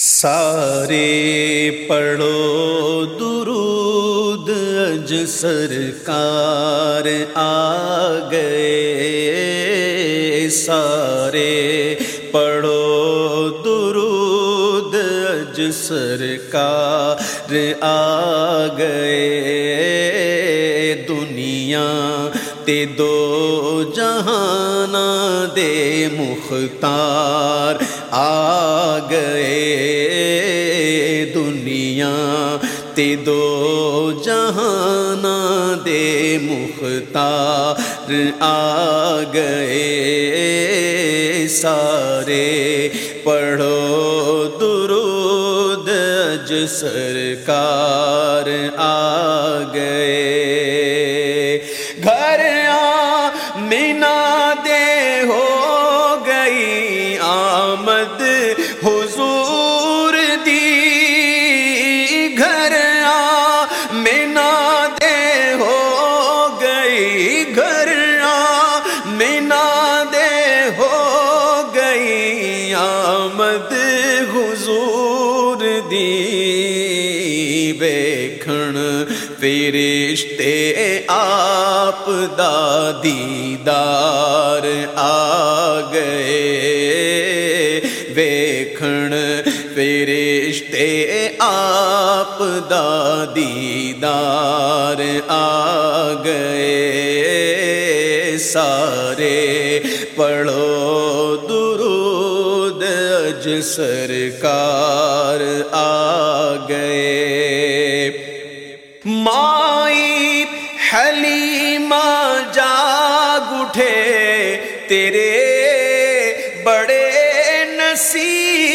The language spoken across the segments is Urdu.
سارے پڑھو درود، اج سرکار آ گئے۔ سارے پڑھو درود، اج سرکار آ گئے۔ دنیا تے دو جہان دے مختار آ گئے۔ تے دو جہان دے مختار آ گئے سارے۔ پڑھو درود اج سرکار آ گئے۔ گھر مینا دے ہو گئی گھر مینا دے ہو گئی آمد، حضور دی بیکھن فرشتے آپ دا دیدار آ گئے۔ آپ دا دیدار آ گئے سارے پڑھو درود اج سرکار آ گئے مائی حلیمہ جاگ اٹھے تیرے بڑے نصیب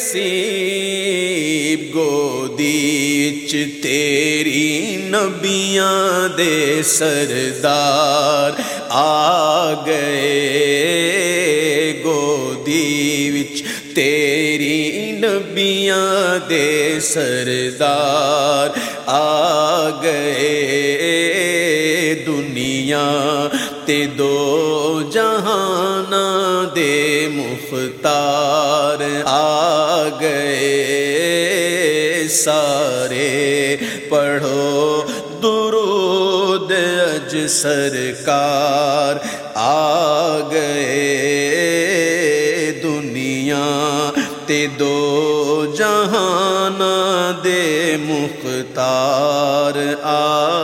نصیب گودیچ تیری نبیاں دے سردار آ گئے گودی وچ تیری نبیاں دے سردار آ گئے دنیا تے دو جہان دے مختار آ گئے سارے۔ پڑھو درود اج سرکار۔ آ گئے دنیا تے دو جہان دے مختار۔ آ گئے